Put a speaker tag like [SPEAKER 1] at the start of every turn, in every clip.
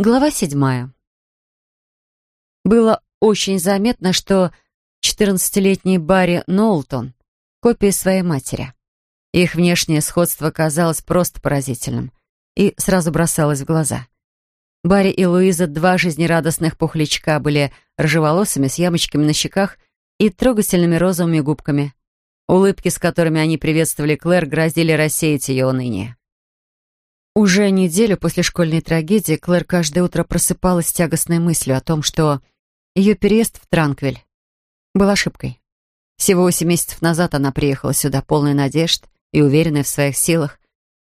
[SPEAKER 1] Глава седьмая. Было очень заметно, что 14-летний Барри Ноултон — копия своей матери. Их внешнее сходство казалось просто поразительным и сразу бросалось в глаза. Барри и Луиза, два жизнерадостных пухлячка, были рыжеволосыми, с ямочками на щеках и трогательными розовыми губками. Улыбки, с которыми они приветствовали Клэр, грозили рассеять ее уныние. Уже неделю после школьной трагедии Клэр каждое утро просыпалась с тягостной мыслью о том, что ее переезд в Транквиль был ошибкой. Всего восемь месяцев назад она приехала сюда полной надежд и уверенная в своих силах,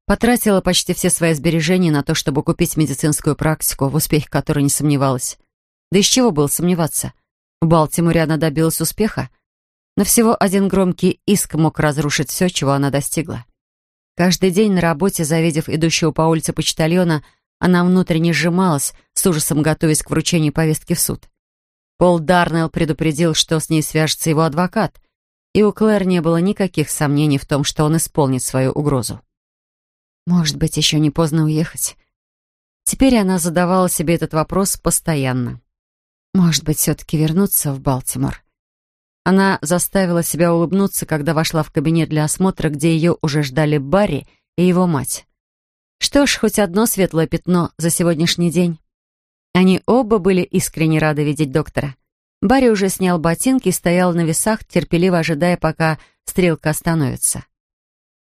[SPEAKER 1] потратила почти все свои сбережения на то, чтобы купить медицинскую практику, в успехе которой не сомневалась. Да из чего было сомневаться? В Балтиморе она добилась успеха, но всего один громкий иск мог разрушить все, чего она достигла. Каждый день на работе, завидев идущего по улице почтальона, она внутренне сжималась, с ужасом готовясь к вручению повестки в суд. Пол Дарнелл предупредил, что с ней свяжется его адвокат, и у Клэр не было никаких сомнений в том, что он исполнит свою угрозу. Может быть, еще не поздно уехать. Теперь она задавала себе этот вопрос постоянно. Может быть, все-таки вернуться в Балтимор? Она заставила себя улыбнуться, когда вошла в кабинет для осмотра, где ее уже ждали Барри и его мать. Что ж, хоть одно светлое пятно за сегодняшний день. Они оба были искренне рады видеть доктора. Барри уже снял ботинки и стоял на весах, терпеливо ожидая, пока стрелка остановится.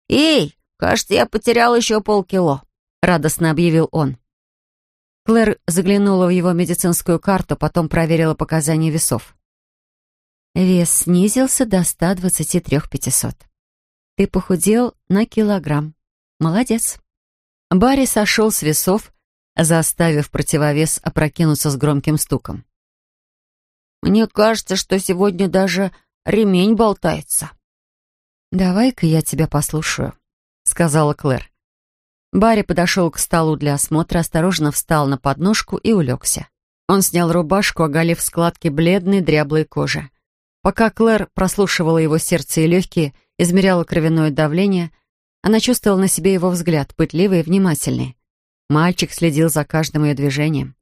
[SPEAKER 2] «Эй, кажется, я потерял еще полкило», — радостно объявил он.
[SPEAKER 1] Клэр заглянула в его медицинскую карту, потом проверила показания весов. Вес снизился до 123 500. Ты похудел на килограмм. Молодец. Барри сошел с весов, заставив противовес опрокинуться с громким стуком.
[SPEAKER 2] «Мне кажется, что сегодня даже ремень болтается».
[SPEAKER 1] «Давай-ка я тебя послушаю», — сказала Клэр. Барри подошел к столу для осмотра, осторожно встал на подножку и улегся. Он снял рубашку, оголив складки бледной, дряблой кожи. Пока Клэр прослушивала его сердце и легкие, измеряла кровяное давление, она чувствовала на себе его взгляд, пытливый и внимательный. Мальчик следил за каждым ее движением.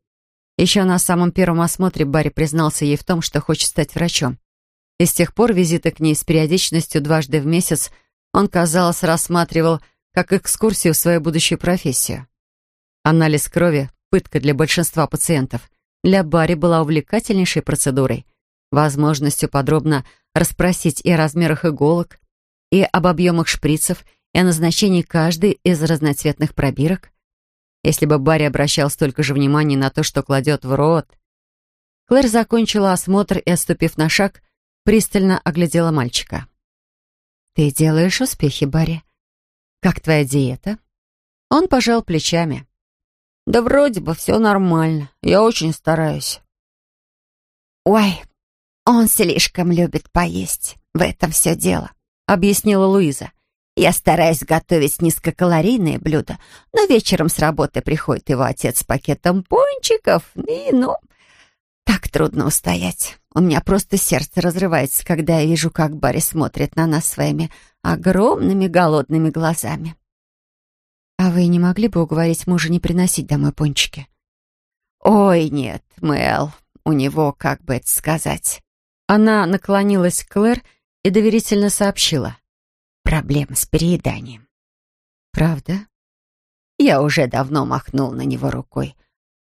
[SPEAKER 1] Еще на самом первом осмотре Барри признался ей в том, что хочет стать врачом. И с тех пор визиты к ней с периодичностью дважды в месяц он, казалось, рассматривал как экскурсию в свою будущую профессию. Анализ крови — пытка для большинства пациентов. Для Барри была увлекательнейшей процедурой возможностью подробно расспросить и о размерах иголок, и об объемах шприцев, и о назначении каждой из разноцветных пробирок. Если бы Барри обращал столько же внимания на то, что кладет в рот. Клэр закончила осмотр и, отступив на шаг, пристально оглядела мальчика. «Ты делаешь успехи, Барри. Как твоя диета?» Он пожал плечами.
[SPEAKER 2] «Да вроде бы все нормально. Я очень стараюсь».
[SPEAKER 3] «Ой, «Он слишком любит поесть. В этом все дело», — объяснила Луиза. «Я стараюсь готовить низкокалорийные блюда, но вечером с работы приходит его отец с пакетом пончиков, и, ну, так трудно устоять. У меня просто сердце разрывается, когда я вижу, как Барри смотрит на нас своими огромными голодными глазами».
[SPEAKER 1] «А вы не могли бы уговорить мужа не приносить домой пончики?»
[SPEAKER 3] «Ой, нет, Мэл, у него, как бы это сказать,
[SPEAKER 1] она наклонилась к Клэр и доверительно сообщила.
[SPEAKER 3] «Проблема с перееданием».
[SPEAKER 1] «Правда?»
[SPEAKER 3] Я уже давно махнул на него рукой.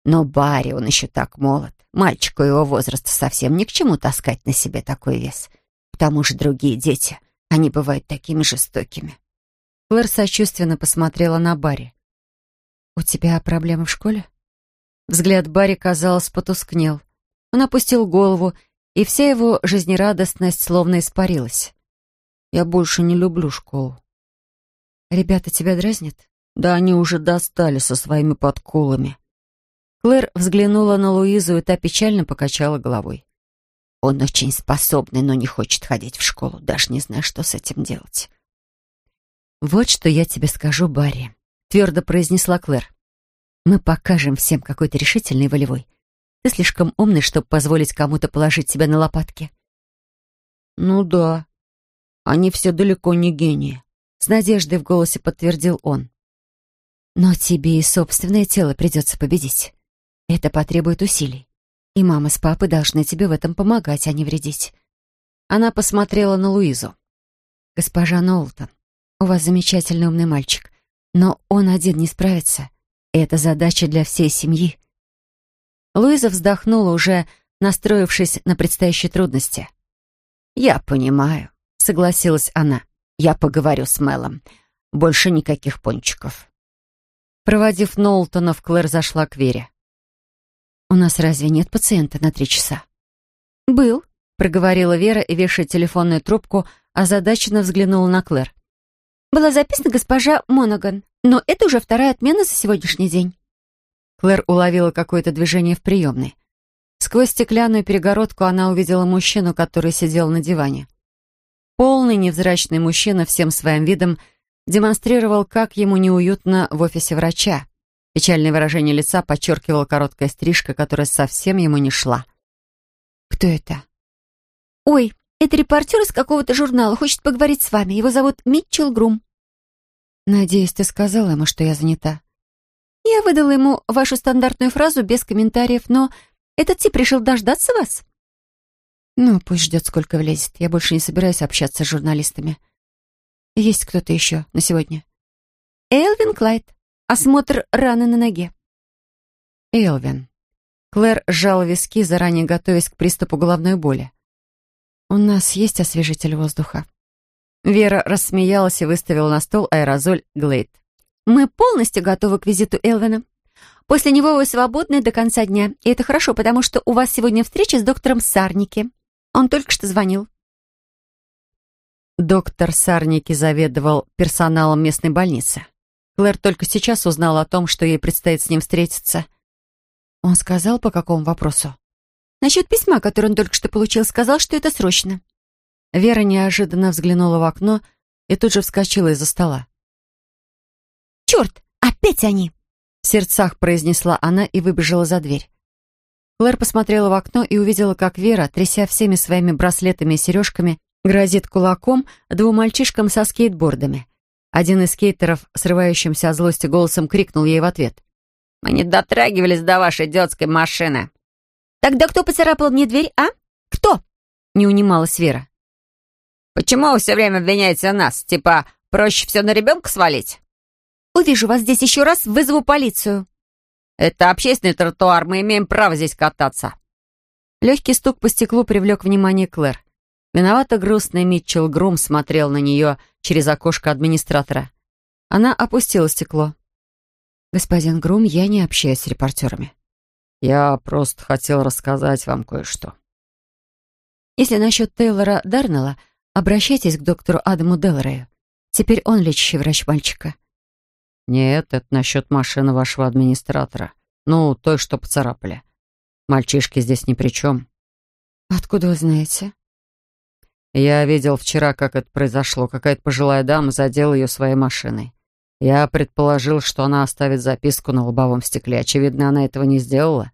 [SPEAKER 3] Но Барри, он еще так молод. Мальчику его возраста совсем ни к чему таскать на себе такой вес. К тому же другие дети, они бывают такими жестокими.
[SPEAKER 1] Клэр сочувственно посмотрела на Барри. «У тебя проблемы в школе?» Взгляд Барри, казалось, потускнел. Он опустил голову и вся его жизнерадостность словно испарилась. «Я больше не люблю школу». «Ребята тебя дразнят?»
[SPEAKER 2] «Да они уже достали со своими подколами».
[SPEAKER 1] Клэр взглянула на Луизу, и та печально покачала головой.
[SPEAKER 3] «Он очень способный, но не хочет ходить в школу. Даже не знаю, что с этим делать».
[SPEAKER 1] «Вот что я тебе скажу, Барри», — твердо произнесла Клэр. «Мы покажем всем, какой ты решительный и волевой. Ты слишком умный, чтобы позволить кому-то положить тебя на лопатки».
[SPEAKER 2] «Ну да, они все далеко не гении», —
[SPEAKER 1] с надеждой в голосе подтвердил он. «Но тебе и собственное тело придется победить. Это потребует усилий. И мама с папой должны тебе в этом помогать, а не вредить. Она посмотрела на Луизу. «Госпожа Нолтон, у вас замечательный умный мальчик, но он один не справится. И это задача для всей семьи». Луиза вздохнула, уже настроившись на предстоящие трудности.
[SPEAKER 2] «Я понимаю», — согласилась она. «Я поговорю с Мелом. Больше никаких пончиков».
[SPEAKER 1] Проводив Нолтонов, Клэр зашла к Вере. «У нас разве нет пациента на три часа?»
[SPEAKER 3] «Был»,
[SPEAKER 1] проговорила Вера и, вешая телефонную трубку, озадаченно взглянула на Клэр.
[SPEAKER 3] «Была записана госпожа Монаган, но это уже вторая отмена за сегодняшний день».
[SPEAKER 1] Клэр уловила какое-то движение в приемной. Сквозь стеклянную перегородку она увидела мужчину, который сидел на диване. Полный невзрачный мужчина всем своим видом демонстрировал, как ему неуютно в офисе врача. Печальное выражение лица подчеркивала короткая стрижка, которая совсем ему не шла.
[SPEAKER 3] «Кто это?» «Ой, это репортер из какого-то журнала, хочет поговорить с вами. Его зовут Митчелл Грум».
[SPEAKER 1] «Надеюсь, ты сказала ему, что я занята».
[SPEAKER 3] «Я выдала ему вашу стандартную фразу без комментариев, но этот тип решил дождаться вас».
[SPEAKER 1] «Ну, пусть ждет, сколько влезет. Я больше не собираюсь общаться с журналистами. Есть кто-то еще на сегодня?»
[SPEAKER 3] «Элвин Клайд. Осмотр раны на ноге».
[SPEAKER 1] «Элвин». Клэр сжала виски, заранее готовясь к приступу головной боли. «У нас есть освежитель воздуха». Вера рассмеялась и выставила на стол аэрозоль Глейд.
[SPEAKER 3] «Мы полностью готовы к визиту Элвина. После него вы свободны до конца дня, и это хорошо, потому что у вас сегодня встреча с доктором Сарники. Он только что звонил».
[SPEAKER 1] Доктор Сарники заведовал персоналом местной больницы. Клэр только сейчас узнала о том, что ей предстоит с ним встретиться. Он сказал, по какому вопросу?
[SPEAKER 3] Насчет письма, которое он только что получил, сказал, что это срочно».
[SPEAKER 1] Вера неожиданно взглянула в окно и тут же вскочила из-за стола.
[SPEAKER 3] «Черт, опять они!»
[SPEAKER 1] В сердцах произнесла она и выбежала за дверь. Клэр посмотрела в окно и увидела, как Вера, тряся всеми своими браслетами и сережками, грозит кулаком двум мальчишкам со скейтбордами. Один из скейтеров, срывающимся от злости голосом, крикнул ей в ответ.
[SPEAKER 2] «Мы не дотрагивались до вашей детской машины!»
[SPEAKER 3] «Тогда кто поцарапал мне дверь, а? Кто?» — не унималась Вера.
[SPEAKER 2] «Почему вы все время обвиняете нас? Типа, проще все на ребенка свалить?»
[SPEAKER 3] «Увижу вас здесь еще раз, вызову полицию».
[SPEAKER 2] «Это общественный тротуар, мы имеем право здесь кататься».
[SPEAKER 1] Легкий стук по стеклу привлек внимание Клэр. Виновато грустный Митчелл Грум смотрел на нее через окошко администратора. Она опустила стекло. «Господин Грум, я не общаюсь с репортерами».
[SPEAKER 4] Я просто хотел рассказать вам кое-что.
[SPEAKER 1] Если насчет Тейлора Дарнелла, обращайтесь к доктору Адаму Делрею. Теперь он лечащий врач мальчика.
[SPEAKER 4] Нет, это насчет машины вашего администратора. Ну, той, что поцарапали. Мальчишки здесь ни при чем.
[SPEAKER 1] Откуда вы знаете?
[SPEAKER 4] Я видел вчера, как это произошло. Какая-то пожилая дама задела ее своей машиной. Я предположил, что она оставит записку на лобовом стекле. Очевидно, она этого не сделала.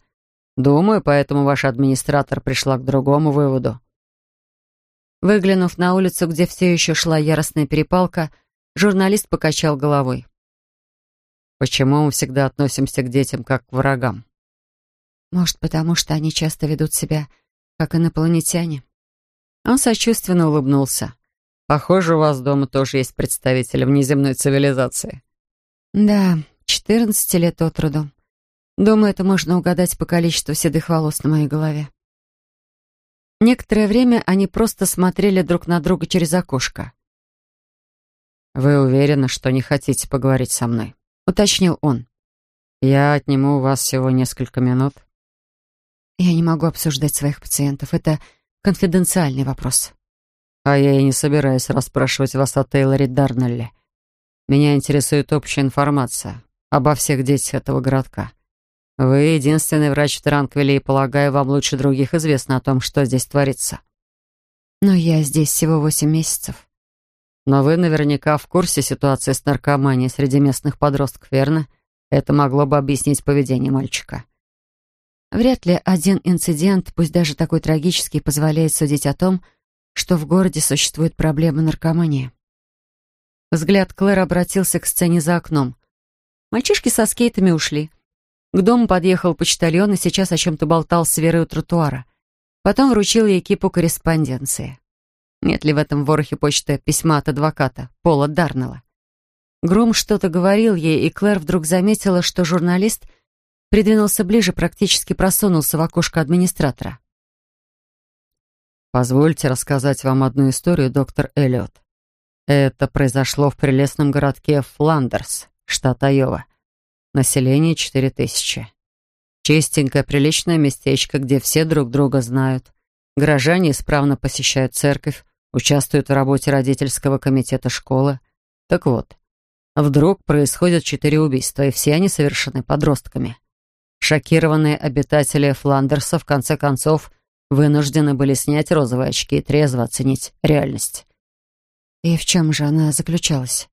[SPEAKER 4] Думаю, поэтому ваш администратор пришла к другому выводу.
[SPEAKER 1] Выглянув на улицу, где все еще шла яростная перепалка, журналист покачал головой.
[SPEAKER 4] «Почему мы всегда относимся к детям как к врагам?»
[SPEAKER 1] «Может, потому что они часто ведут себя как инопланетяне?» Он сочувственно улыбнулся.
[SPEAKER 4] Похоже, у вас дома тоже есть представители внеземной цивилизации.
[SPEAKER 1] Да, 14 лет от роду. Думаю, это можно угадать по количеству седых волос на моей голове. Некоторое время они просто смотрели друг на друга через окошко.
[SPEAKER 4] «Вы уверены, что не хотите поговорить со мной?»
[SPEAKER 1] — уточнил он.
[SPEAKER 4] «Я отниму у вас всего несколько минут».
[SPEAKER 1] «Я не могу обсуждать своих пациентов. Это конфиденциальный вопрос».
[SPEAKER 4] А я и не собираюсь расспрашивать вас о Тейлоре Дарнелле. Меня интересует общая информация обо всех детях этого городка. Вы единственный врач в Транквиле, и, полагаю, вам лучше других известно о том, что здесь творится.
[SPEAKER 1] Но я здесь всего восемь месяцев.
[SPEAKER 4] Но вы наверняка в курсе ситуации с наркоманией среди местных подростков, верно? Это могло бы объяснить поведение мальчика.
[SPEAKER 1] Вряд ли один инцидент, пусть даже такой трагический, позволяет судить о том, что в городе существует проблема наркомании. Взгляд Клэр обратился к сцене за окном. Мальчишки со скейтами ушли. К дому подъехал почтальон и сейчас о чем-то болтал с Верой у тротуара. Потом вручил ей кипу корреспонденции. Нет ли в этом ворохе почты письма от адвоката, Пола Дарнелла? Гром что-то говорил ей, и Клэр вдруг заметила, что журналист придвинулся ближе, практически просунулся в окошко администратора.
[SPEAKER 4] «Позвольте рассказать вам одну историю, доктор Эллиот. Это произошло в прелестном городке Фландерс, штат Айова. Население четыре тысячи. Чистенькое, приличное местечко, где все друг друга знают. Горожане исправно посещают церковь, участвуют в работе родительского комитета школы. Так вот, вдруг происходят четыре убийства, и все они совершены подростками. Шокированные обитатели Фландерса в конце концов вынуждены были снять розовые очки и трезво оценить реальность.
[SPEAKER 1] И в чем же она заключалась?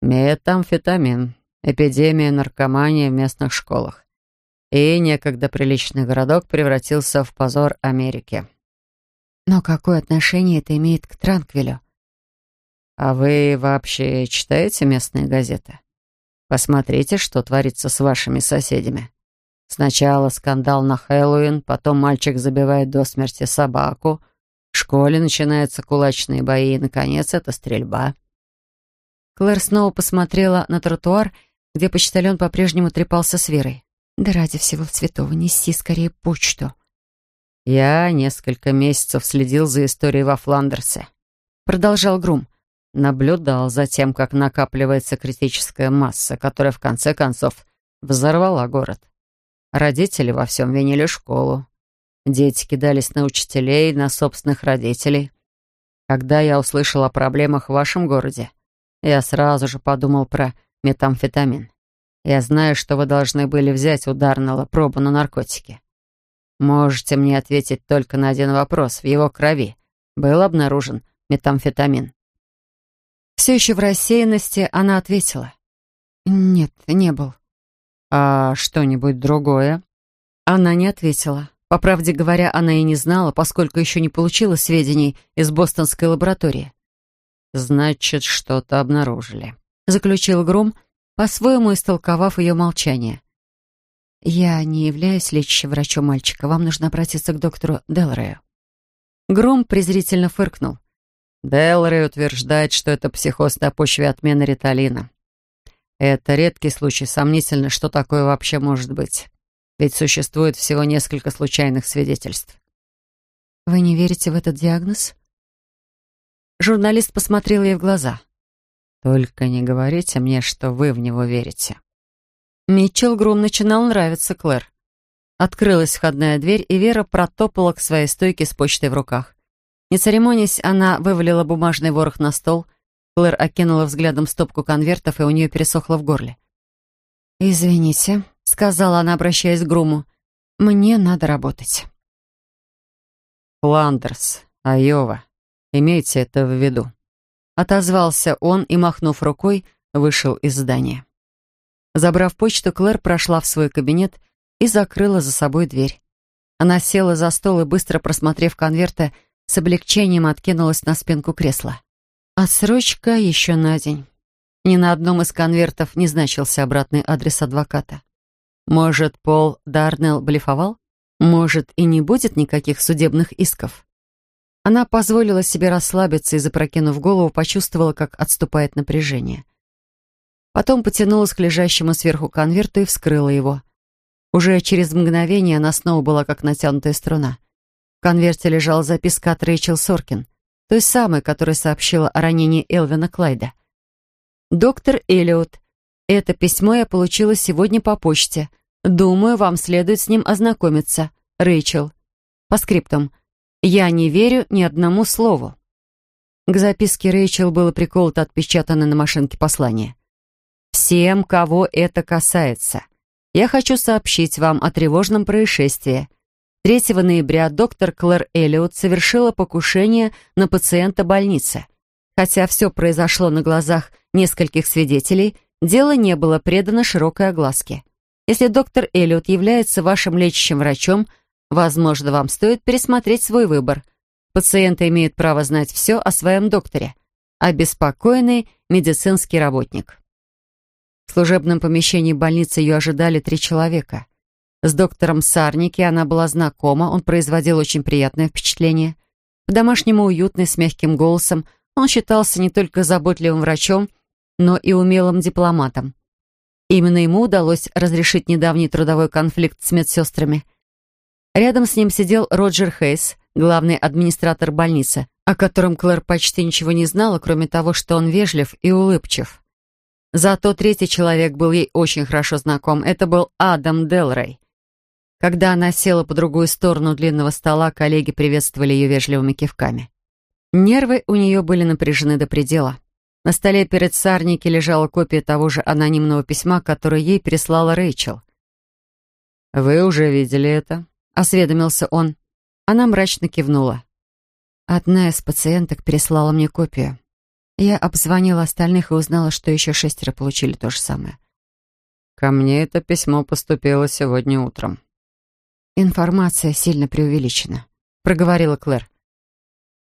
[SPEAKER 4] Метамфетамин, эпидемия наркомании в местных школах. И некогда приличный городок превратился в позор Америки.
[SPEAKER 1] Но какое отношение это имеет к Транквилю?
[SPEAKER 4] А вы вообще читаете местные газеты? Посмотрите, что творится с вашими соседями. Сначала скандал на Хэллоуин, потом мальчик забивает до смерти собаку, в школе начинаются кулачные бои, и, наконец, это стрельба.
[SPEAKER 1] Клэр снова посмотрела на тротуар, где почтальон по-прежнему трепался с Верой. «Да ради всего святого, неси скорее почту».
[SPEAKER 4] «Я несколько месяцев следил за историей во Фландерсе», — продолжал Грум. Наблюдал за тем, как накапливается критическая масса, которая в конце концов взорвала город. Родители во всем винили школу. Дети кидались на учителей, на собственных родителей. Когда я услышал о проблемах в вашем городе, я сразу же подумал про метамфетамин. Я знаю, что вы должны были взять у Дарнелла пробу на наркотики. Можете мне ответить только на один вопрос. В его крови был обнаружен метамфетамин.
[SPEAKER 1] Все еще в рассеянности она ответила. «Нет, не был».
[SPEAKER 4] «А что-нибудь другое?»
[SPEAKER 1] Она не ответила. По правде говоря, она и не знала, поскольку еще не получила сведений из бостонской лаборатории.
[SPEAKER 4] «Значит, что-то обнаружили», —
[SPEAKER 1] заключил Гром, по-своему истолковав ее молчание. «Я не являюсь лечащим врачом мальчика. Вам нужно обратиться к доктору Делрею». Гром презрительно фыркнул.
[SPEAKER 4] Делрей утверждает, что это психоз на почве отмены риталина. Это редкий случай, сомнительно, что такое вообще может быть. Ведь существует всего несколько случайных свидетельств.
[SPEAKER 1] Вы не верите в этот диагноз? Журналист посмотрел ей в глаза.
[SPEAKER 4] Только не говорите мне, что вы в него верите.
[SPEAKER 1] Митчелл Грум начинал нравиться Клэр. Открылась входная дверь, и Вера протопала к своей стойке с почтой в руках. Не церемонясь, она вывалила бумажный ворох на стол — Клэр окинула взглядом стопку конвертов, и у нее пересохло в горле. «Извините», — сказала она, обращаясь к Груму. «Мне надо работать».
[SPEAKER 4] «Фландерс, Айова, имейте это в виду», — отозвался он и, махнув рукой, вышел из здания.
[SPEAKER 1] Забрав почту, Клэр прошла в свой кабинет и закрыла за собой дверь. Она села за стол и, быстро просмотрев конверты, с облегчением откинулась на спинку кресла. Отсрочка еще на день. Ни на одном из конвертов не значился обратный адрес адвоката. Может, Пол Дарнелл блефовал? Может, и не будет никаких судебных исков? Она позволила себе расслабиться и, запрокинув голову, почувствовала, как отступает напряжение. Потом потянулась к лежащему сверху конверту и вскрыла его. Уже через мгновение она снова была как натянутая струна. В конверте лежала записка от Рэйчел Соркин — той самой, которая сообщила о ранении Элвина Клайда. «Доктор Эллиот, это письмо я получила сегодня по почте. Думаю, вам следует с ним ознакомиться. Рэйчел. По скриптам. Я не верю ни одному слову». К записке Рэйчел было приколото отпечатано на машинке послание. «Всем, кого это касается, я хочу сообщить вам о тревожном происшествии. 3 ноября доктор Клэр Эллиот совершила покушение на пациента больницы. Хотя все произошло на глазах нескольких свидетелей, дело не было предано широкой огласке. Если доктор Эллиот является вашим лечащим врачом, возможно, вам стоит пересмотреть свой выбор. Пациенты имеют право знать все о своем докторе. Обеспокоенный медицинский работник. В служебном помещении больницы ее ожидали три человека. С доктором Сарники она была знакома, он производил очень приятное впечатление. По-домашнему уютный, с мягким голосом, он считался не только заботливым врачом, но и умелым дипломатом. Именно ему удалось разрешить недавний трудовой конфликт с медсестрами. Рядом с ним сидел Роджер Хейс, главный администратор больницы, о котором Клэр почти ничего не знала, кроме того, что он вежлив и улыбчив. Зато третий человек был ей очень хорошо знаком. Это был Адам Делрей. Когда она села по другую сторону длинного стола, коллеги приветствовали ее вежливыми кивками. Нервы у нее были напряжены до предела. На столе перед Сарники лежала копия того же анонимного письма, которое ей прислала Рэйчел. «Вы уже видели это?» — осведомился он. Она мрачно кивнула. Одна из пациенток прислала мне копию. Я обзвонила остальных и узнала, что еще шестеро получили то же самое. Ко мне это письмо поступило сегодня утром. Информация сильно преувеличена, проговорила Клэр.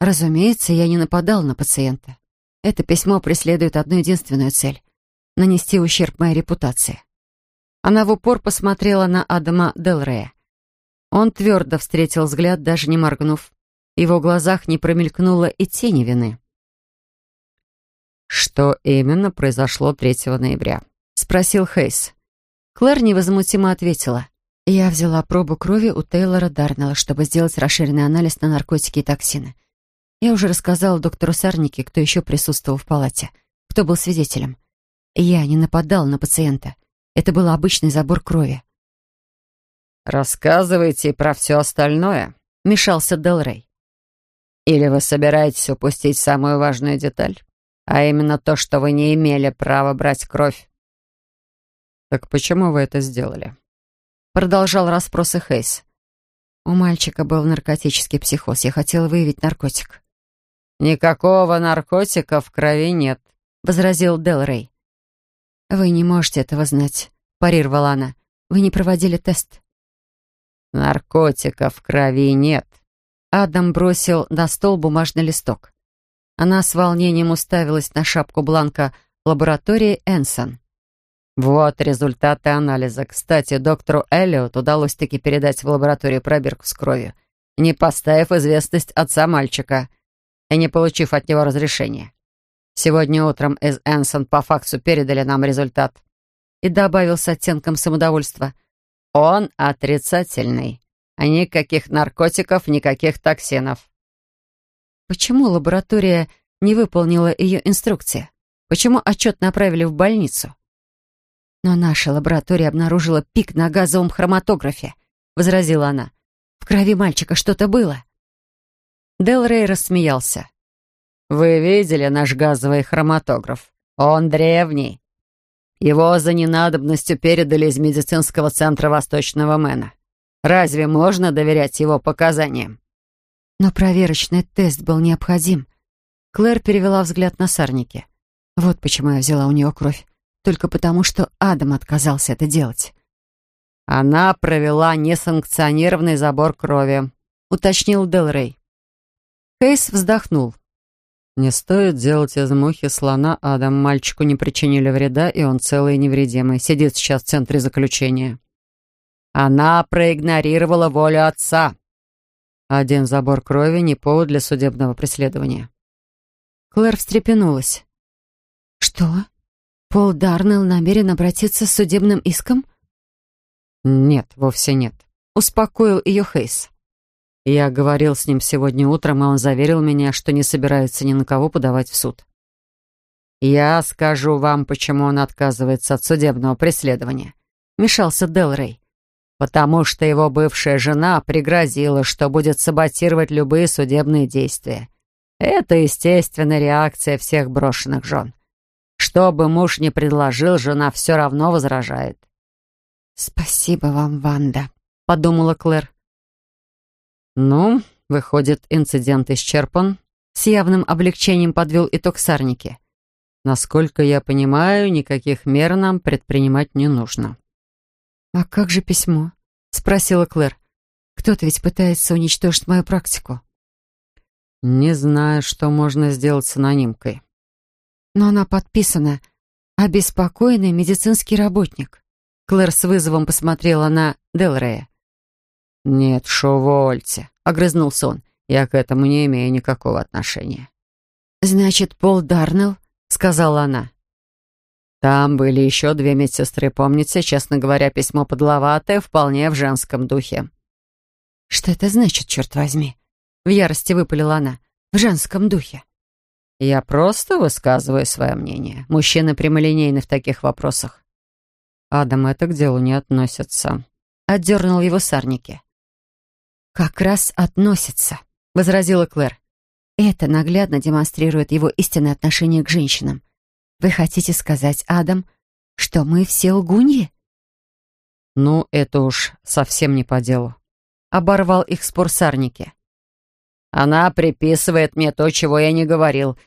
[SPEAKER 1] Разумеется, я не нападал на пациента. Это письмо преследует одну единственную цель — нанести ущерб моей репутации. Она в упор посмотрела на Адама Делрея. Он твердо встретил взгляд, даже не моргнув. В его глазах не промелькнуло и тени вины. «Что именно произошло 3 ноября?» — спросил Хейс. Клэр невозмутимо ответила. «Я взяла пробу крови у Тейлора Дарнелла, чтобы сделать расширенный анализ на наркотики и токсины. Я уже рассказала доктору Сарнике, кто еще присутствовал в палате, кто был свидетелем. Я не нападал на пациента. Это был обычный забор крови. «Рассказывайте про все остальное», — мешался Делрей. «Или вы собираетесь упустить самую важную деталь, а именно то, что вы не имели права брать кровь?» «Так почему вы это сделали?» Продолжал расспросы Хейс. У мальчика был наркотический психоз. Я хотела выявить наркотик. «Никакого наркотика в крови нет», — возразил Делрей. «Вы не можете этого знать», — парировала она. «Вы не проводили тест». «Наркотика в крови нет». Адам бросил на стол бумажный листок. Она с волнением уставилась на шапку бланка лаборатории Энсон. Вот результаты анализа. Кстати, доктору Эллиот удалось таки передать в лабораторию пробирку с кровью, не поставив известность отца мальчика — и не получив от него разрешения. Сегодня утром из Энсон по факсу передали нам результат. И добавил с оттенком самодовольства. Он отрицательный. Никаких наркотиков, никаких токсинов. Почему лаборатория не выполнила ее инструкции? Почему отчет направили в больницу? Но наша лаборатория обнаружила пик на газовом хроматографе, возразила она. В крови мальчика что-то было. Дел Рей рассмеялся. «Вы видели наш газовый хроматограф? Он древний. Его за ненадобностью передали из медицинского центра Восточного Мэна. Разве можно доверять его показаниям?» Но проверочный тест был необходим. Клэр перевела взгляд на сарники. Вот почему я взяла у нее кровь. Только потому, что Адам отказался это делать. «Она провела несанкционированный забор крови», — уточнил Делрей. Кейс вздохнул. «Не стоит делать из мухи слона, Адам. Мальчику не причинили вреда, и он целый и невредимый. Сидит сейчас в центре заключения». «Она проигнорировала волю отца». Один забор крови не повод для судебного преследования. Клэр встрепенулась. «Что? Пол Дарнелл намерен обратиться с судебным иском?» «Нет, вовсе нет», — успокоил ее Хейс. Я говорил с ним сегодня утром, и он заверил меня, что не собирается ни на кого подавать в суд. «Я скажу вам, почему он отказывается от судебного преследования», — мешался Делрей. «Потому что его бывшая жена пригрозила, что будет саботировать любые судебные действия. Это естественная реакция всех брошенных жен. Что бы муж ни предложил, жена все равно возражает». «Спасибо вам, Ванда», — подумала Клэр. «Ну, выходит, инцидент исчерпан», — с явным облегчением подвел итог Сарники. «Насколько я понимаю, никаких мер нам предпринимать не нужно». «А как же письмо?» — спросила Клэр. «Кто-то ведь пытается уничтожить мою практику». «Не знаю, что можно сделать с анонимкой». «Но она подписана «Обеспокоенный медицинский работник». Клэр с вызовом посмотрела на Делрея.
[SPEAKER 4] «Нет, шувольте», — огрызнулся он. «Я к этому не имею никакого отношения».
[SPEAKER 1] «Значит, Пол Дарнелл?» — сказала она.
[SPEAKER 4] Там были еще две медсестры, помните, честно говоря, письмо подловатое, вполне в женском духе.
[SPEAKER 1] «Что это значит, черт возьми?» — в ярости выпалила она. «В женском духе».
[SPEAKER 4] «Я просто высказываю свое мнение. Мужчины прямолинейны в таких вопросах». «Адам, это к делу не относится», — отдернул его сарники.
[SPEAKER 1] «Как раз относится», — возразила Клэр. «Это наглядно демонстрирует его истинное отношение к женщинам. Вы хотите сказать, Адам, что мы все лгуньи?»
[SPEAKER 4] «Ну, это уж совсем не по делу», — оборвал их спор Сарники. «Она приписывает мне то, чего я не говорил.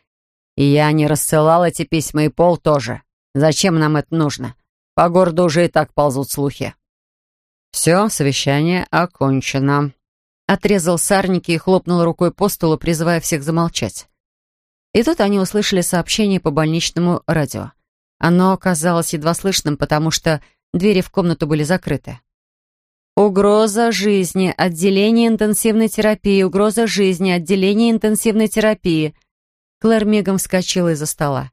[SPEAKER 4] И я не рассылал эти письма, и Пол тоже. Зачем нам это нужно? По городу уже и так ползут слухи». «Все, совещание окончено», — отрезал Сарники и хлопнул рукой по столу, призывая всех замолчать. И тут они услышали сообщение по больничному радио. Оно оказалось едва слышным, потому что двери в комнату были закрыты. «Угроза жизни. Отделение интенсивной терапии. Угроза жизни. Отделение интенсивной терапии». Клэр мигом вскочила из-за стола.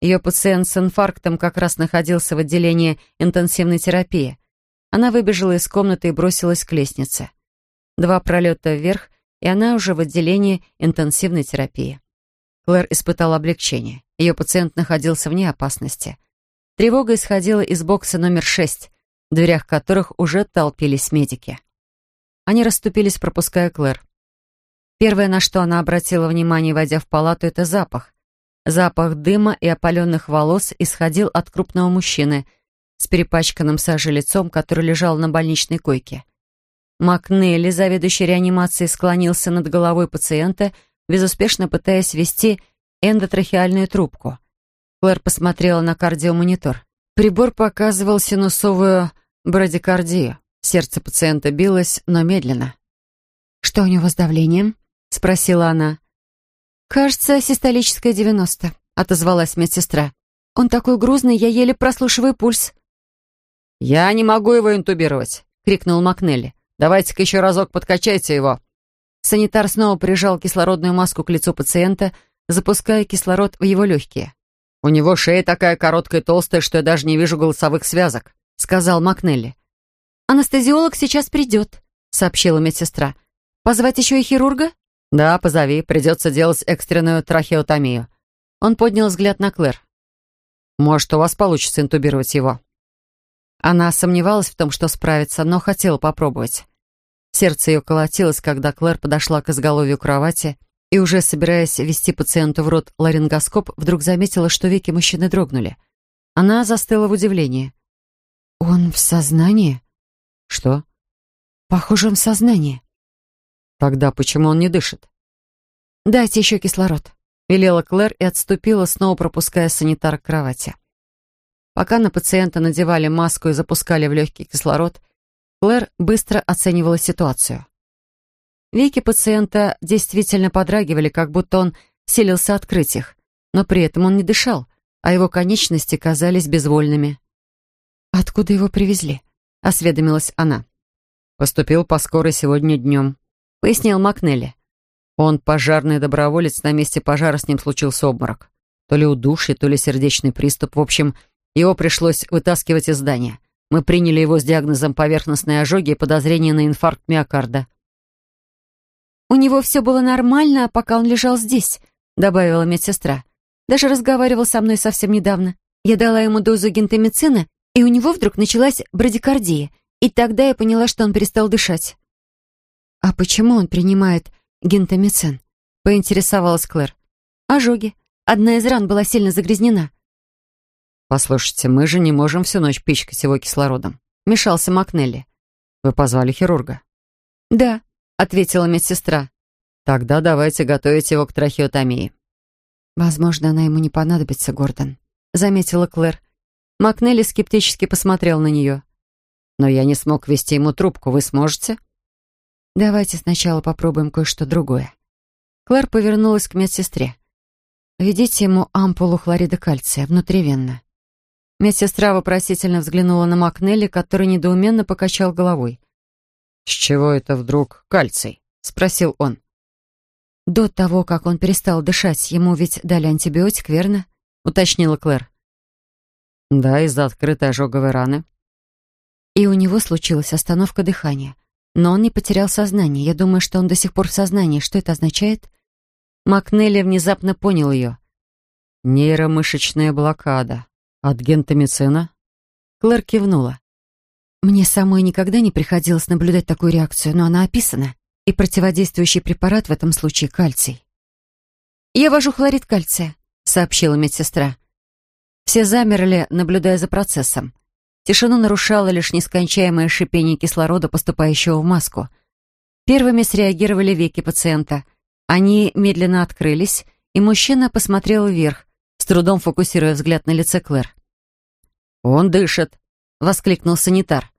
[SPEAKER 4] Ее пациент с инфарктом как раз находился в отделении интенсивной терапии. Она выбежала из комнаты и бросилась к лестнице. Два пролета вверх, и она уже в отделении интенсивной терапии. Клэр испытала облегчение. Ее пациент находился вне опасности. Тревога исходила из бокса номер шесть, в дверях которых уже толпились медики. Они расступились, пропуская Клэр. Первое, на что она обратила внимание, войдя в палату, это запах. Запах дыма и опаленных волос исходил от крупного мужчины с перепачканным сажей лицом, который лежал на больничной койке. Макнелли, заведующий реанимацией, склонился над головой пациента безуспешно пытаясь ввести эндотрахеальную трубку. Клэр посмотрела на кардиомонитор. Прибор показывал синусовую брадикардию. Сердце пациента билось, но медленно. «Что у него с давлением?» — спросила она. «Кажется, систолическое 90», — отозвалась медсестра. «Он такой грузный, я еле прослушиваю пульс». «Я не могу его интубировать», — крикнул Макнелли. «Давайте-ка еще разок подкачайте его».
[SPEAKER 1] Санитар снова прижал кислородную маску к лицу пациента, запуская кислород в его легкие.
[SPEAKER 4] «У него шея такая короткая и толстая, что я даже не вижу голосовых связок», — сказал Макнелли.
[SPEAKER 1] «Анестезиолог сейчас придет», — сообщила медсестра. «Позвать еще и хирурга?»
[SPEAKER 4] «Да, позови. Придется делать экстренную трахеотомию». Он поднял взгляд на Клэр. «Может, у вас получится интубировать его?» Она сомневалась в том, что справится, но хотела попробовать. Сердце ее колотилось, когда Клэр подошла к изголовью кровати и, уже собираясь ввести пациенту в рот ларингоскоп, вдруг заметила, что веки мужчины дрогнули. Она застыла в удивлении.
[SPEAKER 1] «Он в сознании?»
[SPEAKER 4] «Что?»
[SPEAKER 1] «Похоже, он в сознании».
[SPEAKER 4] «Тогда почему он не дышит?»
[SPEAKER 1] «Дайте еще кислород», — велела Клэр и отступила, снова пропуская санитара к кровати. Пока на пациента надевали маску и запускали в легкий кислород, Клэр быстро оценивала ситуацию. Веки пациента действительно подрагивали, как будто он селился открыть их, но при этом он не дышал, а его конечности казались безвольными. «Откуда его привезли?» — осведомилась она.
[SPEAKER 4] «Поступил по скорой сегодня днем», — пояснил Макнелли. Он пожарный доброволец, на месте пожара с ним случился обморок. То ли удушье, то ли сердечный приступ. В общем, его пришлось вытаскивать из здания. Мы приняли его с диагнозом поверхностной ожоги и подозрение на инфаркт миокарда.
[SPEAKER 1] «У него все было нормально, пока он лежал здесь», — добавила медсестра. «Даже разговаривал со мной совсем недавно. Я дала ему дозу гентамицина, и у него вдруг началась брадикардия, и тогда я поняла, что он перестал дышать». «А почему он принимает гентамицин?» — поинтересовалась Клэр. «Ожоги. Одна из ран была сильно загрязнена».
[SPEAKER 4] «Послушайте, мы же не можем всю ночь пичкать его кислородом», — мешался Макнелли. «Вы позвали хирурга?»
[SPEAKER 1] «Да», — ответила медсестра.
[SPEAKER 4] «Тогда давайте готовить его к трахеотомии».
[SPEAKER 1] «Возможно, она ему не понадобится, Гордон», — заметила Клэр. Макнелли скептически посмотрел на нее.
[SPEAKER 4] «Но я не смог ввести ему трубку. Вы сможете?»
[SPEAKER 1] «Давайте сначала попробуем кое-что другое». Клэр повернулась к медсестре. «Введите ему ампулу хлорида кальция внутривенно». Медсестра вопросительно взглянула на Макнелли, который недоуменно покачал головой.
[SPEAKER 4] «С чего это вдруг кальций?» — спросил он.
[SPEAKER 1] «До того, как он перестал дышать, ему ведь дали антибиотик, верно?» — уточнила Клэр.
[SPEAKER 4] «Да, из-за открытой ожоговой раны».
[SPEAKER 1] И у него случилась остановка дыхания. Но он не потерял сознание. Я думаю, что он до сих пор в сознании. Что это означает? Макнелли внезапно понял ее.
[SPEAKER 4] «Нейромышечная блокада. От гентамицина?»
[SPEAKER 1] Клэр кивнула. Мне самой никогда не приходилось наблюдать такую реакцию, но она описана. И противодействующий препарат в этом случае — кальций. «Я вожу хлорид кальция», — сообщила медсестра. Все замерли, наблюдая за процессом. Тишину нарушало лишь нескончаемое шипение кислорода, поступающего в маску. Первыми среагировали веки пациента. Они медленно открылись, и мужчина посмотрел вверх, трудом фокусируя взгляд на лице Клэр.
[SPEAKER 4] «Он дышит», —
[SPEAKER 1] воскликнул санитар.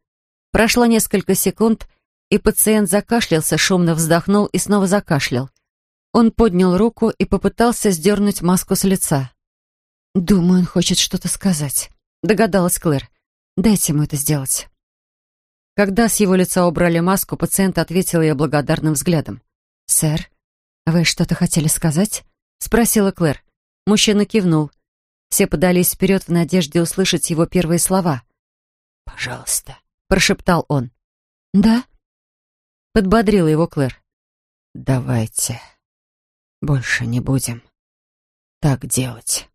[SPEAKER 1] Прошло несколько секунд, и пациент закашлялся, шумно вздохнул и снова закашлял. Он поднял руку и попытался сдернуть маску с лица. «Думаю, он хочет что-то сказать», — догадалась Клэр. Дайте ему это сделать». Когда с его лица убрали маску, пациент ответил ей благодарным взглядом. «Сэр, вы что-то хотели сказать?» — спросила Клэр. Мужчина кивнул. Все подались вперед в надежде услышать его первые слова.
[SPEAKER 2] «Пожалуйста», —
[SPEAKER 1] прошептал он. «Да?» — подбодрила его Клэр.
[SPEAKER 2] «Давайте больше не будем так делать».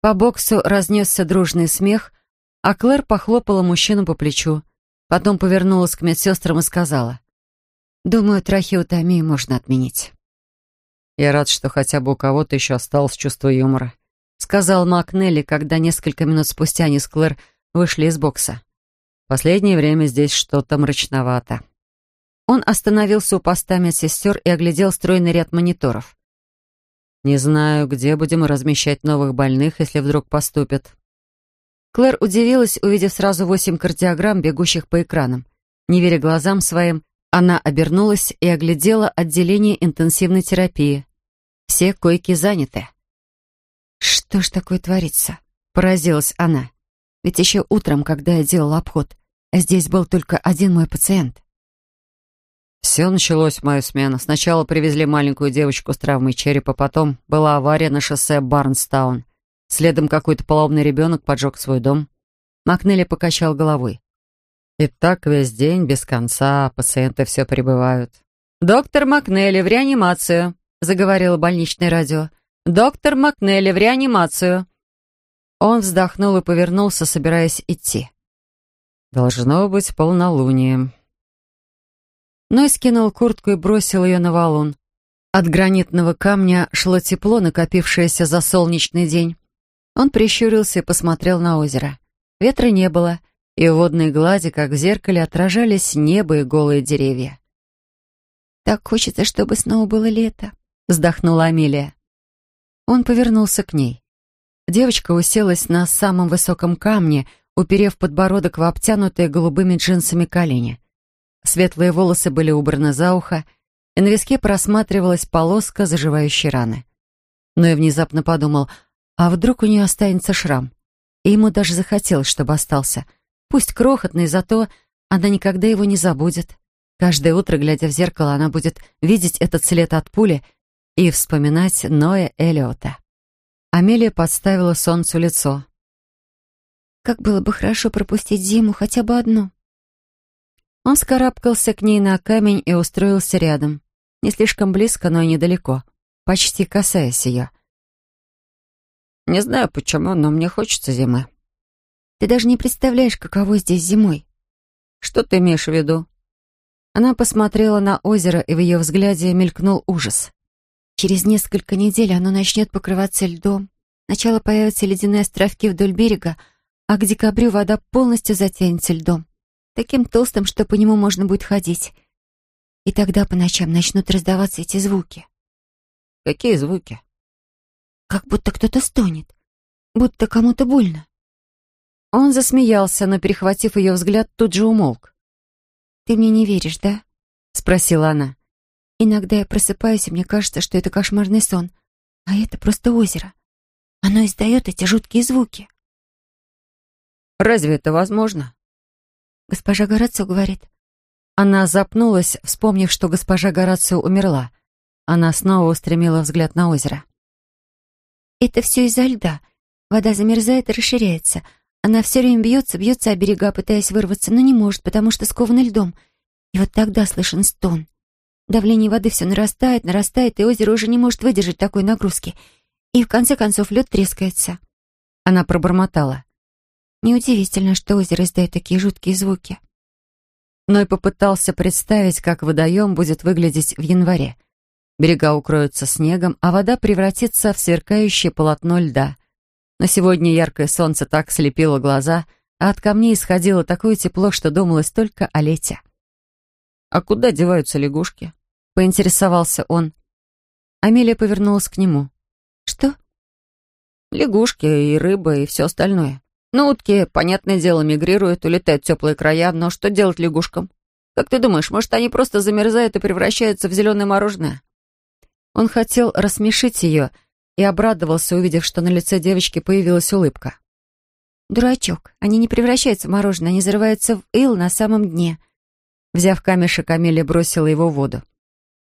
[SPEAKER 1] По боксу разнесся дружный смех, а Клэр похлопала мужчину по плечу. Потом повернулась к медсестрам и сказала. «Думаю, трахеотомию можно отменить».
[SPEAKER 4] «Я рад, что хотя бы у кого-то еще осталось чувство юмора»,
[SPEAKER 1] сказал Макнелли, когда несколько минут спустя они с Клэр вышли из бокса.
[SPEAKER 4] «Последнее время здесь что-то мрачновато».
[SPEAKER 1] Он остановился у поста медсестер и оглядел стройный ряд мониторов.
[SPEAKER 4] «Не знаю, где будем размещать новых больных, если вдруг поступят.
[SPEAKER 1] Клэр удивилась, увидев сразу восемь кардиограмм, бегущих по экранам. Не веря глазам своим, она обернулась и оглядела отделение интенсивной терапии. Все койки заняты. «Что ж такое творится?» — поразилась она. «Ведь еще утром, когда я делала обход, здесь был только один мой пациент».
[SPEAKER 4] Все началось в мою смену. Сначала привезли маленькую девочку с травмой черепа, потом была авария на шоссе Барнстаун. Следом какой-то поломный ребенок поджег свой дом. Макнелли покачал головой. И так весь день, без конца, пациенты все прибывают.
[SPEAKER 1] «Доктор Макнелли, в реанимацию!» — заговорило больничное радио. «Доктор Макнелли, в реанимацию!» Он вздохнул и повернулся, собираясь идти.
[SPEAKER 4] «Должно быть полнолуние».
[SPEAKER 1] Ной скинул куртку и бросил ее на валун. От гранитного камня шло тепло, накопившееся за солнечный день. Он прищурился и посмотрел на озеро. Ветра не было, и в водной глади, как в зеркале, отражались небо и голые деревья.
[SPEAKER 3] «Так хочется, чтобы снова было лето», — вздохнула Амелия.
[SPEAKER 1] Он повернулся к ней. Девочка уселась на самом высоком камне, уперев подбородок в обтянутые голубыми джинсами колени. Светлые волосы были убраны за ухо, и на виске просматривалась полоска заживающей раны. Но и внезапно подумал — а вдруг у нее останется шрам? И ему даже захотелось, чтобы остался. Пусть крохотный, зато она никогда его не забудет. Каждое утро, глядя в зеркало, она будет видеть этот след от пули и вспоминать Ноя Эллиота. Амелия подставила солнцу лицо.
[SPEAKER 3] «Как было бы хорошо пропустить зиму, хотя бы одну».
[SPEAKER 1] Он скарабкался к ней на камень и устроился рядом. Не слишком близко, но и недалеко, почти касаясь ее.
[SPEAKER 2] Не знаю почему, но мне хочется зимы.
[SPEAKER 3] Ты даже не представляешь, каково здесь зимой.
[SPEAKER 2] Что ты имеешь в виду?
[SPEAKER 1] Она посмотрела на озеро, и в ее взгляде мелькнул ужас.
[SPEAKER 3] Через несколько недель оно начнет покрываться льдом. Сначала появятся ледяные островки вдоль берега, а к декабрю вода полностью затянется льдом. Таким толстым, что по нему можно будет ходить. И тогда по ночам начнут раздаваться эти звуки.
[SPEAKER 2] Какие звуки?
[SPEAKER 3] как будто кто-то стонет, будто кому-то больно.
[SPEAKER 1] Он засмеялся, но, перехватив ее взгляд, тут же умолк.
[SPEAKER 3] «Ты мне не веришь, да?»
[SPEAKER 1] — спросила она.
[SPEAKER 3] «Иногда я просыпаюсь, и мне кажется, что это кошмарный сон, а это просто озеро. Оно издает эти жуткие звуки».
[SPEAKER 4] Разве это возможно?
[SPEAKER 1] Госпожа Горацио говорит. Она запнулась, вспомнив, что госпожа Горацио умерла. Она снова устремила взгляд на озеро. «Это все из-за льда. Вода замерзает и расширяется. Она все время бьется, бьется о берега, пытаясь вырваться, но не может, потому что скована льдом. И вот тогда слышен стон. Давление воды все нарастает, нарастает, и озеро уже не может выдержать такой нагрузки. И в конце концов лед трескается. Она пробормотала. Неудивительно, что озеро издает такие жуткие звуки. Ной попытался представить, как водоем будет выглядеть в январе. Берега укроются снегом, а вода превратится в сверкающее полотно льда. Но сегодня яркое солнце так слепило глаза, а от камней исходило такое тепло, что думалось только о лете. «А куда деваются лягушки?» — поинтересовался он. Амелия повернулась к нему. «Что?» «Лягушки и рыба и все остальное. Ну, утки, понятное дело, мигрируют, улетают в теплые края, но что делать лягушкам? Как ты думаешь, может, они просто замерзают и превращаются в зеленое мороженое?» Он хотел рассмешить ее и обрадовался, увидев, что на лице девочки появилась улыбка. «Дурачок, они не превращаются в мороженое, они зарываются в ил на самом дне». Взяв камешек, Амелия бросила его в воду.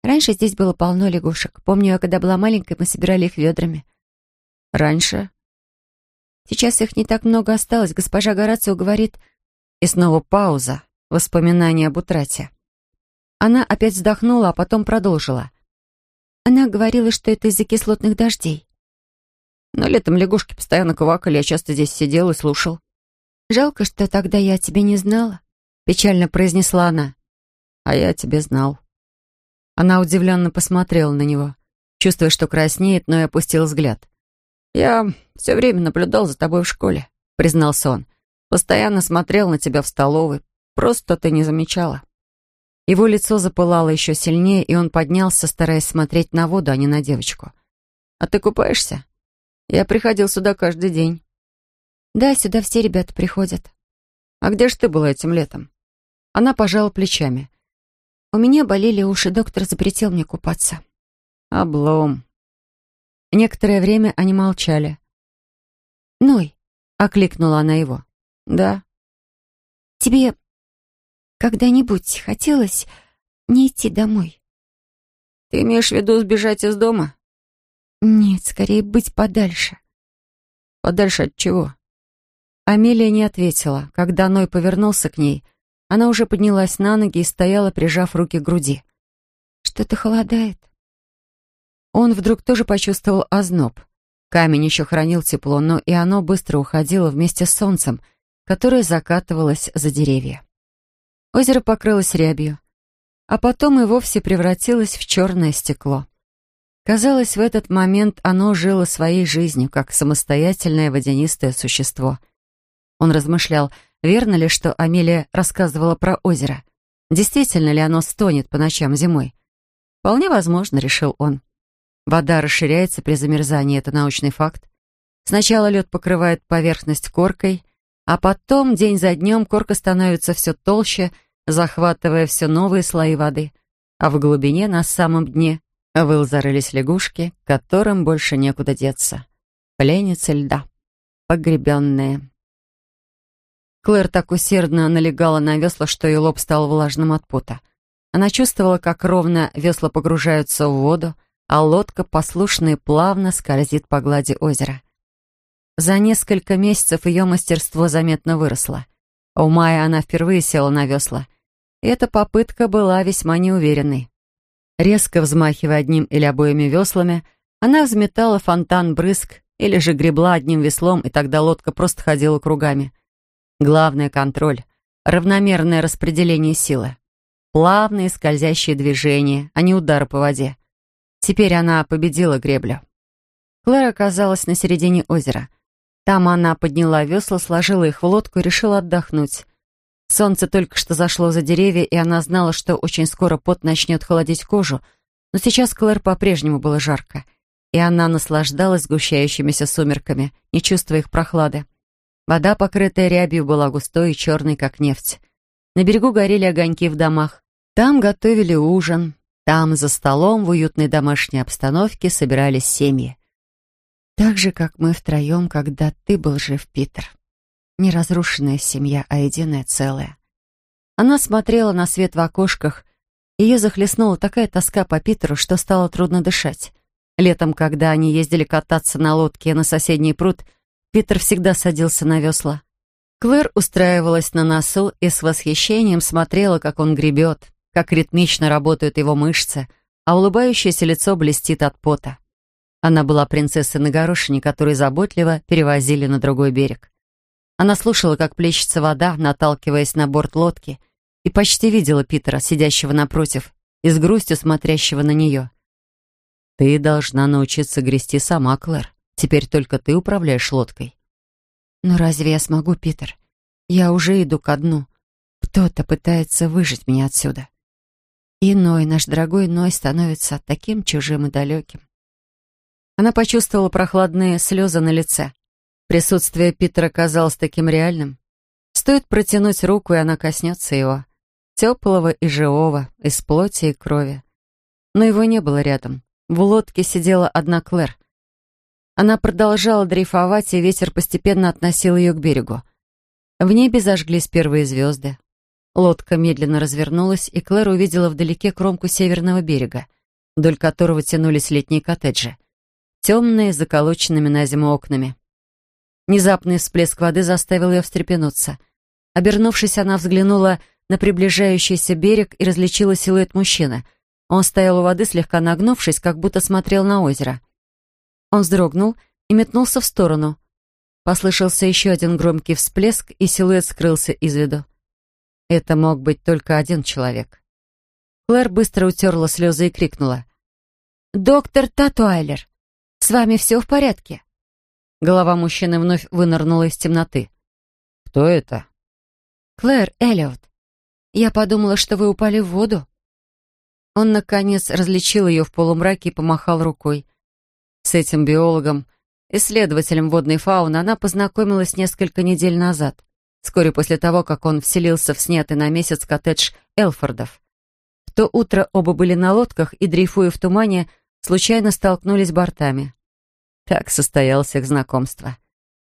[SPEAKER 1] «Раньше здесь было полно лягушек. Помню, я когда была маленькой, мы собирали их ведрами». «Раньше?» «Сейчас их не так много осталось. Госпожа Горацио говорит...» И снова пауза, воспоминание об утрате. Она опять вздохнула, а потом продолжила. Она говорила, что это из-за кислотных дождей. Но летом лягушки постоянно квакали, я часто здесь сидел и слушал. «Жалко, что тогда я о тебе не знала», — печально произнесла она. «А я о тебе знал». Она удивленно посмотрела на него, чувствуя, что краснеет, но и опустил взгляд. «Я все время наблюдал за тобой в школе», — признался он. «Постоянно смотрел на тебя в столовой. Просто ты не замечала». Его лицо запылало еще сильнее, и он поднялся, стараясь смотреть на воду, а не на девочку. «А ты купаешься? Я приходил сюда каждый день». «Да, сюда все ребята приходят». «А где же ты была этим летом?» Она пожала плечами. «У меня болели уши, доктор запретил мне купаться». «Облом». Некоторое время они молчали. «Ной», — окликнула она его. «Да». «Тебе когда-нибудь хотелось не идти домой? Ты имеешь в виду сбежать из дома? Нет, скорее быть подальше. Подальше от чего? Амелия не ответила. Когда Ной повернулся к ней, она уже поднялась на ноги и стояла, прижав руки к груди. Что-то холодает. Он вдруг тоже почувствовал озноб. Камень еще хранил тепло, но и оно быстро уходило вместе с солнцем, которое закатывалось за деревья. Озеро покрылось рябью, а потом и вовсе превратилось в черное стекло. Казалось, в этот момент оно жило своей жизнью, как самостоятельное водянистое существо. Он размышлял, верно ли, что Амелия рассказывала про озеро. Действительно ли оно стонет по ночам зимой? Вполне возможно, решил он. Вода расширяется при замерзании, это научный факт. Сначала лед покрывает поверхность коркой, а потом, день за днем, корка становится все толще — захватывая все новые слои воды, а в глубине, на самом дне, выл зарылись лягушки, которым больше некуда деться. Пленницы льда, погребенные. Клэр так усердно налегала на весла, что ее лоб стал влажным от пота. Она чувствовала, как ровно весла погружаются в воду, а лодка послушно и плавно скользит по глади озера. За несколько месяцев ее мастерство заметно выросло. У Майи она впервые села на весла эта попытка была весьма неуверенной. Резко взмахивая одним или обоими веслами, она взметала фонтан брызг или же гребла одним веслом, и тогда лодка просто ходила кругами. Главное — контроль, равномерное распределение силы. Плавные скользящие движения, а не удары по воде. Теперь она победила греблю. Клэр оказалась на середине озера. Там она подняла весла, сложила их в лодку и решила отдохнуть. Солнце только что зашло за деревья, и она знала, что очень скоро пот начнет холодить кожу, но сейчас Клэр по-прежнему было жарко, и она наслаждалась сгущающимися сумерками, не чувствуя их прохлады. Вода, покрытая рябью, была густой и черной, как нефть. На берегу горели огоньки в домах. Там готовили ужин. Там, за столом, в уютной домашней обстановке, собирались семьи. Так же, как мы втроем, когда ты был жив, Питер. Не разрушенная семья, а единое целое. Она смотрела на свет в окошках. Ее захлестнула такая тоска по Питеру, что стало трудно дышать. Летом, когда они ездили кататься на лодке на соседний пруд, Питер всегда садился на весла. Клэр устраивалась на носу и с восхищением смотрела, как он гребет, как ритмично работают его мышцы, а улыбающееся лицо блестит от пота. Она была принцессой на горошине, которую заботливо перевозили на другой берег. Она слушала, как плещется вода, наталкиваясь на борт лодки, и почти видела Питера, сидящего напротив, и с грустью смотрящего на нее. «Ты должна научиться грести сама, Клэр. Теперь только ты управляешь лодкой». «Но разве я смогу, Питер? Я уже иду ко дну. Кто-то пытается выжить меня отсюда. И Ной, наш дорогой Ной, становится таким чужим и далеким». Она почувствовала прохладные слезы на лице. Присутствие Питера казалось таким реальным. Стоит протянуть руку, и она коснется его. Теплого и живого, из плоти и крови. Но его не было рядом. В лодке сидела одна Клэр. Она продолжала дрейфовать, и ветер постепенно относил ее к берегу. В небе зажглись первые звезды. Лодка медленно развернулась, и Клэр увидела вдалеке кромку северного берега, вдоль которого тянулись летние коттеджи, темные, заколоченными на зиму окнами. Внезапный всплеск воды заставил ее встрепенуться. Обернувшись, она взглянула на приближающийся берег и различила силуэт мужчины. Он стоял у воды, слегка нагнувшись, как будто смотрел на озеро. Он вздрогнул и метнулся в сторону. Послышался еще один громкий всплеск, и силуэт скрылся из виду. Это мог быть только один человек. Клэр быстро утерла слезы и крикнула. «Доктор Татуайлер, с вами все в порядке?» Голова мужчины вновь вынырнула из темноты.
[SPEAKER 4] «Кто это?»
[SPEAKER 1] «Клэр Эллиот. Я подумала, что вы упали в воду». Он, наконец, различил ее в полумраке и помахал рукой. С этим биологом, исследователем водной фауны, она познакомилась несколько недель назад, вскоре после того, как он вселился в снятый на месяц коттедж Элфордов. В то утро оба были на лодках и, дрейфуя в тумане, случайно столкнулись бортами. Так состоялось их знакомство.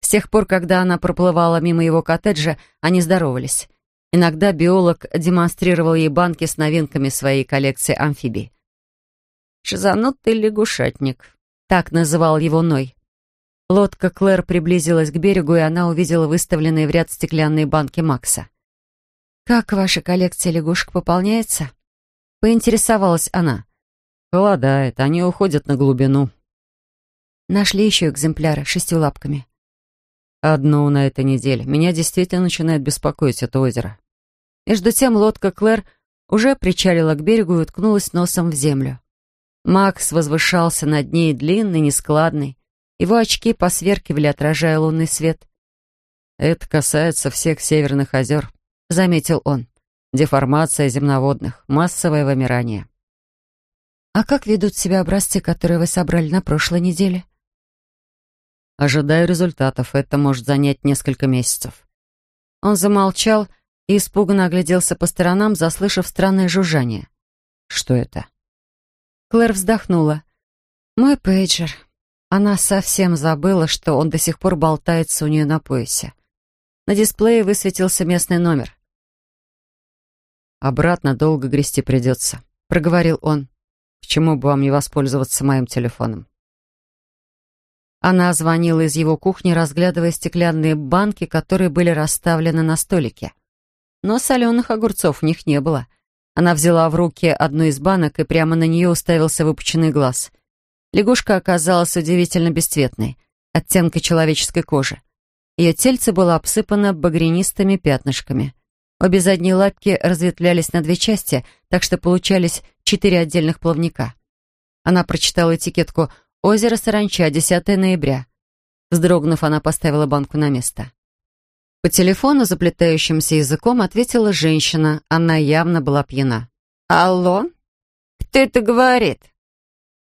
[SPEAKER 1] С тех пор, когда она проплывала мимо его коттеджа, они здоровались. Иногда биолог демонстрировал ей банки с новинками своей коллекции амфибий. «Шизанутый лягушатник», — так называл его Ной. Лодка Клэр приблизилась к берегу, и она увидела выставленные в ряд стеклянные банки Макса. «Как ваша коллекция лягушек пополняется?» — поинтересовалась она.
[SPEAKER 4] «Холодает, они уходят на глубину»,
[SPEAKER 1] Нашли еще экземпляры шестью лапками.
[SPEAKER 4] Одну на этой неделе. Меня действительно начинает беспокоить это озеро.
[SPEAKER 1] Между тем лодка Клэр уже причалила к берегу и уткнулась носом в землю. Макс возвышался над ней длинный, нескладный. Его очки посверкивали, отражая лунный свет.
[SPEAKER 4] «Это касается всех северных озер», — заметил он. «Деформация земноводных, массовое вымирание».
[SPEAKER 1] «А как ведут себя образцы, которые вы собрали на прошлой неделе?»
[SPEAKER 4] Ожидаю результатов. Это может занять несколько месяцев».
[SPEAKER 1] Он замолчал и испуганно огляделся по сторонам, заслышав странное жужжание.
[SPEAKER 4] «Что это?»
[SPEAKER 1] Клэр вздохнула. «Мой пейджер». Она совсем забыла, что он до сих пор болтается у нее на поясе. На дисплее высветился местный номер.
[SPEAKER 4] «Обратно долго грести придется», — проговорил он. «Почему бы вам не воспользоваться моим телефоном?»
[SPEAKER 1] Она звонила из его кухни, разглядывая стеклянные банки, которые были расставлены на столике. Но соленых огурцов в них не было. Она взяла в руки одну из банок, и прямо на нее уставился выпученный глаз. Лягушка оказалась удивительно бесцветной, оттенка человеческой кожи. Ее тельце было обсыпано багрянистыми пятнышками. Обе задние лапки разветвлялись на две части, так что получались четыре отдельных плавника. Она прочитала этикетку Озеро Саранча, 10 ноября. Вздрогнув, она поставила банку на место. По телефону заплетающимся языком ответила женщина. Она явно была пьяна.
[SPEAKER 3] «Алло? Кто это говорит?»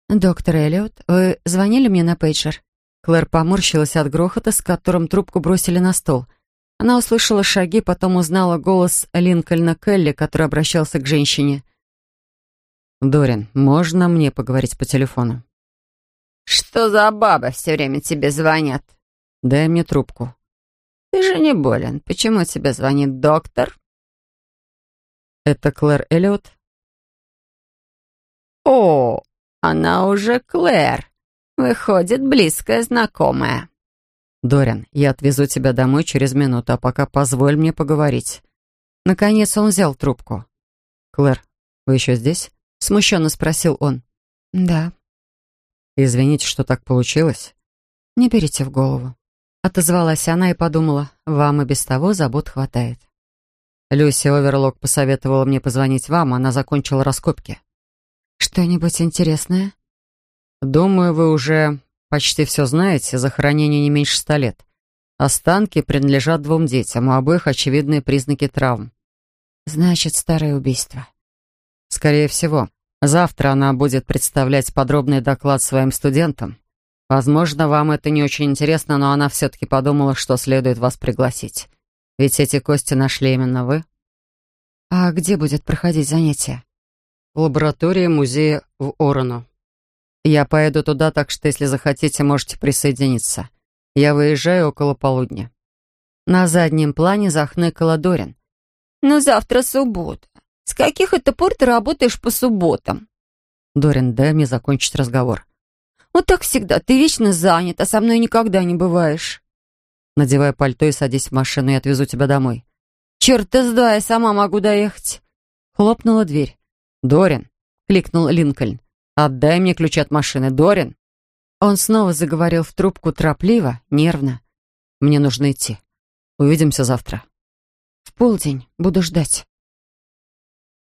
[SPEAKER 1] «Доктор Эллиот, вы звонили мне на пейджер?» Клэр поморщилась от грохота, с которым трубку бросили на стол. Она услышала шаги, потом узнала голос Линкольна Келли, который обращался к женщине.
[SPEAKER 4] «Дорин, можно мне поговорить по телефону?»
[SPEAKER 3] «Что за бабы все время тебе звонят?»
[SPEAKER 4] «Дай мне трубку».
[SPEAKER 2] Ты же не болен. Почему тебе звонит доктор?»
[SPEAKER 4] «Это Клэр Эллиот?»
[SPEAKER 2] «О, она уже Клэр. Выходит, близкая знакомая».
[SPEAKER 4] «Дориан, я отвезу тебя домой через минуту, а пока позволь мне поговорить». Наконец он взял трубку. «Клэр, вы еще здесь?» — смущенно спросил он.
[SPEAKER 1] «Да».
[SPEAKER 4] «Извините, что так получилось».
[SPEAKER 1] «Не берите в голову». Отозвалась она и подумала, вам и без того забот хватает.
[SPEAKER 4] Люси Оверлок посоветовала мне позвонить вам, она закончила раскопки.
[SPEAKER 1] «Что-нибудь интересное?»
[SPEAKER 4] «Думаю, вы уже почти все знаете. Захоронение не меньше ста лет. Останки принадлежат двум детям, у обоих очевидные признаки травм».
[SPEAKER 1] «Значит, старое убийство».
[SPEAKER 4] «Скорее всего. Завтра она будет представлять подробный доклад своим студентам. Возможно, вам это не очень интересно, но она все-таки подумала, что следует вас пригласить. Ведь эти кости нашли именно вы».
[SPEAKER 1] «А где будет проходить занятие?»
[SPEAKER 4] в лаборатории музея в Орону. Я поеду туда, так что, если захотите, можете присоединиться. Я выезжаю около полудня».
[SPEAKER 1] На заднем плане захныкала Дорин.
[SPEAKER 3] «Но завтра суббота. С каких это пор ты работаешь по субботам?»
[SPEAKER 4] «Дорин, дай мне закончить разговор».
[SPEAKER 3] «Вот так всегда. Ты вечно занят, а со мной никогда не бываешь».
[SPEAKER 4] «Надевай пальто и садись в машину, я отвезу тебя домой».
[SPEAKER 3] «Черт, ты сда, я сама могу доехать».
[SPEAKER 1] Хлопнула дверь.
[SPEAKER 4] «Дорин!» — кликнул Линкольн. «Отдай мне ключи от машины, Дорин!»
[SPEAKER 1] Он снова заговорил в трубку торопливо, нервно.
[SPEAKER 4] «Мне нужно идти. Увидимся завтра».
[SPEAKER 1] «В полдень. Буду ждать».